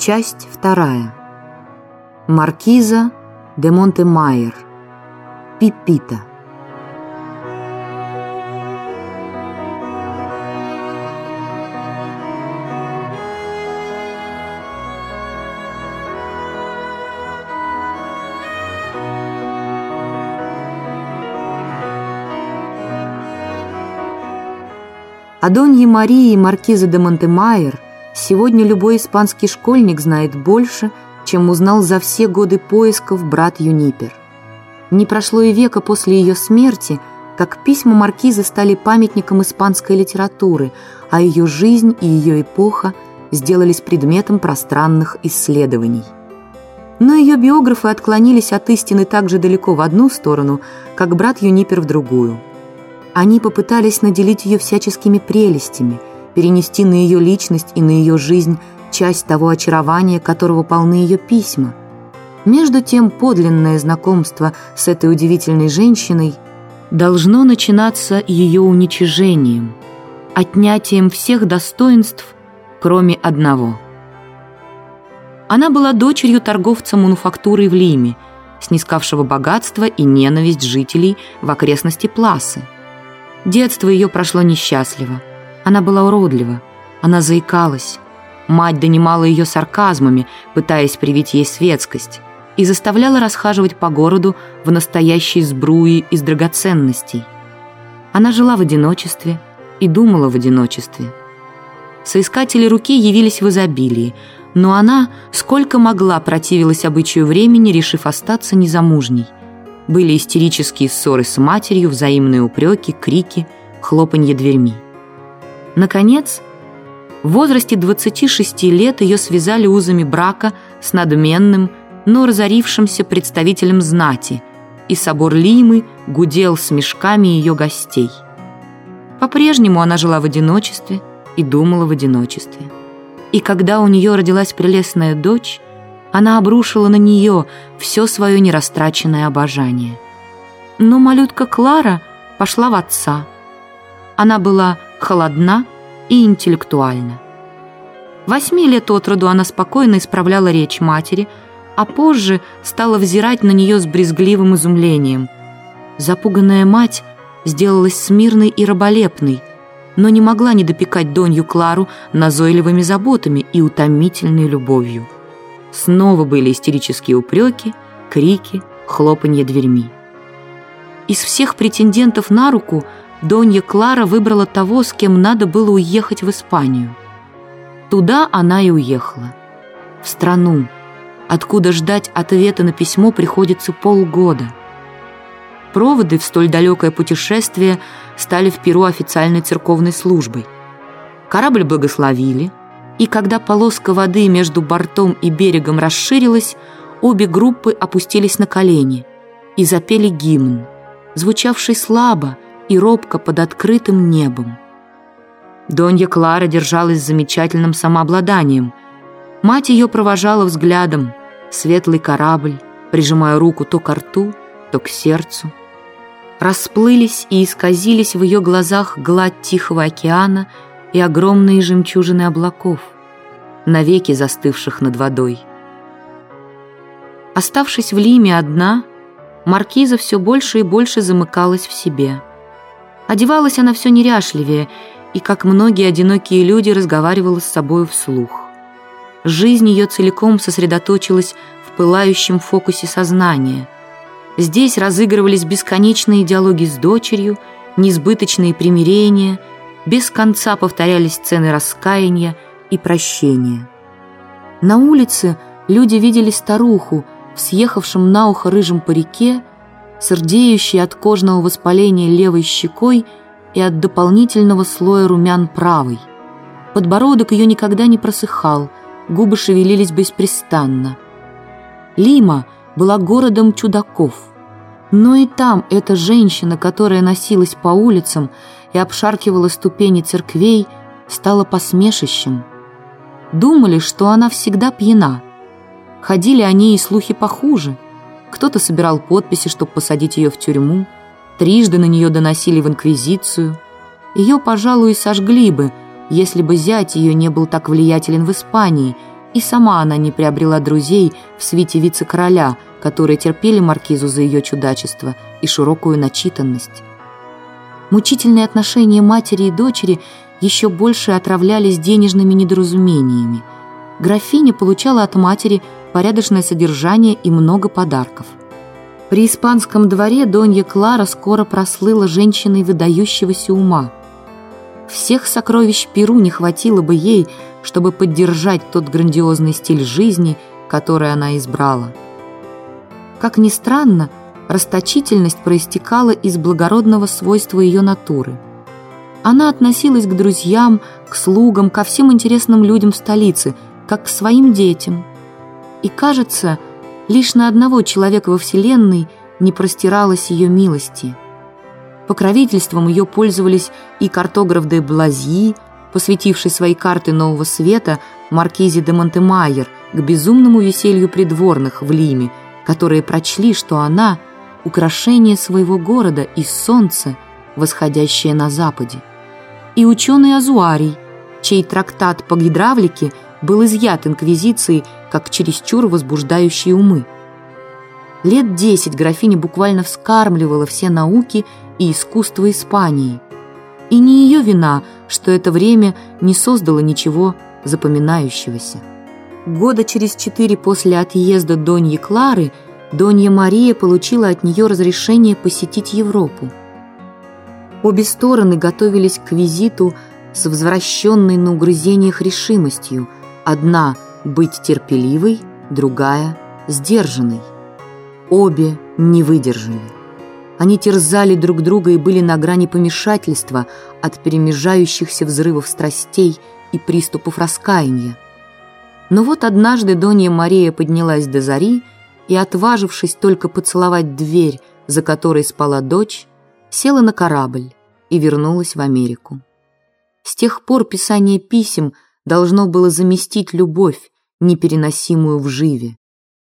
Часть вторая. Маркиза де Монте-Майер. Пипита. О Донье Марии и Маркиза де Монтемайер сегодня любой испанский школьник знает больше, чем узнал за все годы поисков брат Юнипер. Не прошло и века после ее смерти, как письма Маркизы стали памятником испанской литературы, а ее жизнь и ее эпоха сделались предметом пространных исследований. Но ее биографы отклонились от истины так же далеко в одну сторону, как брат Юнипер в другую – они попытались наделить ее всяческими прелестями, перенести на ее личность и на ее жизнь часть того очарования, которого полны ее письма. Между тем, подлинное знакомство с этой удивительной женщиной должно начинаться ее уничижением, отнятием всех достоинств, кроме одного. Она была дочерью торговца мануфактурой в Лиме, снискавшего богатство и ненависть жителей в окрестности Пласы – Детство ее прошло несчастливо. Она была уродлива, она заикалась. Мать донимала ее сарказмами, пытаясь привить ей светскость, и заставляла расхаживать по городу в настоящей сбруи из драгоценностей. Она жила в одиночестве и думала в одиночестве. Соискатели руки явились в изобилии, но она, сколько могла, противилась обычаю времени, решив остаться незамужней – были истерические ссоры с матерью, взаимные упреки, крики, хлопанье дверьми. Наконец, в возрасте 26 лет ее связали узами брака с надменным, но разорившимся представителем знати, и собор Лимы гудел с мешками ее гостей. По-прежнему она жила в одиночестве и думала в одиночестве. И когда у нее родилась прелестная дочь, она обрушила на нее все свое нерастраченное обожание. Но малютка Клара пошла в отца. Она была холодна и интеллектуальна. Восьми лет от роду она спокойно исправляла речь матери, а позже стала взирать на нее с брезгливым изумлением. Запуганная мать сделалась смирной и раболепной, но не могла не допекать Донью Клару назойливыми заботами и утомительной любовью. Снова были истерические упреки, крики, хлопанье дверьми. Из всех претендентов на руку Донья Клара выбрала того, с кем надо было уехать в Испанию. Туда она и уехала. В страну, откуда ждать ответа на письмо приходится полгода. Проводы в столь далекое путешествие стали в Перу официальной церковной службой. Корабль благословили – и когда полоска воды между бортом и берегом расширилась, обе группы опустились на колени и запели гимн, звучавший слабо и робко под открытым небом. Донья Клара держалась замечательным самообладанием. Мать ее провожала взглядом светлый корабль, прижимая руку то к рту, то к сердцу. Расплылись и исказились в ее глазах гладь Тихого океана — и огромные жемчужины облаков, навеки застывших над водой. Оставшись в Лиме одна, маркиза все больше и больше замыкалась в себе. Одевалась она все неряшливее и, как многие одинокие люди, разговаривала с собой вслух. Жизнь ее целиком сосредоточилась в пылающем фокусе сознания. Здесь разыгрывались бесконечные диалоги с дочерью, несбыточные примирения – без конца повторялись сцены раскаяния и прощения. На улице люди видели старуху в съехавшем на ухо рыжем парике, сердеющей от кожного воспаления левой щекой и от дополнительного слоя румян правой. Подбородок ее никогда не просыхал, губы шевелились беспрестанно. Лима была городом чудаков. Но и там эта женщина, которая носилась по улицам, и обшаркивала ступени церквей, стала посмешищем. Думали, что она всегда пьяна. Ходили они и слухи похуже. Кто-то собирал подписи, чтобы посадить ее в тюрьму. Трижды на нее доносили в инквизицию. Ее, пожалуй, сожгли бы, если бы зять ее не был так влиятелен в Испании И сама она не приобрела друзей в свите вице-короля, которые терпели маркизу за ее чудачество и широкую начитанность. Мучительные отношения матери и дочери еще больше отравлялись денежными недоразумениями. Графиня получала от матери порядочное содержание и много подарков. При испанском дворе Донья Клара скоро прослыла женщиной выдающегося ума. Всех сокровищ Перу не хватило бы ей, чтобы поддержать тот грандиозный стиль жизни, который она избрала. Как ни странно, расточительность проистекала из благородного свойства ее натуры. Она относилась к друзьям, к слугам, ко всем интересным людям в столице, как к своим детям. И, кажется, лишь на одного человека во Вселенной не простиралась ее милости. Покровительством ее пользовались и картограф де Блазьи, посвятивший свои карты Нового Света маркизе де Монтемайер к безумному веселью придворных в Лиме, которые прочли, что она — украшение своего города и солнце, восходящее на западе. И ученый Азуарий, чей трактат по гидравлике был изъят инквизицией как чересчур возбуждающие умы. Лет десять графиня буквально вскармливала все науки и искусство Испании — и не ее вина, что это время не создало ничего запоминающегося. Года через четыре после отъезда Доньи Клары Донья Мария получила от нее разрешение посетить Европу. Обе стороны готовились к визиту с возвращенной на угрызениях решимостью. Одна – быть терпеливой, другая – сдержанной. Обе не выдержали. Они терзали друг друга и были на грани помешательства от перемежающихся взрывов страстей и приступов раскаяния. Но вот однажды Донья Мария поднялась до зари и, отважившись только поцеловать дверь, за которой спала дочь, села на корабль и вернулась в Америку. С тех пор писание писем должно было заместить любовь, непереносимую в живе.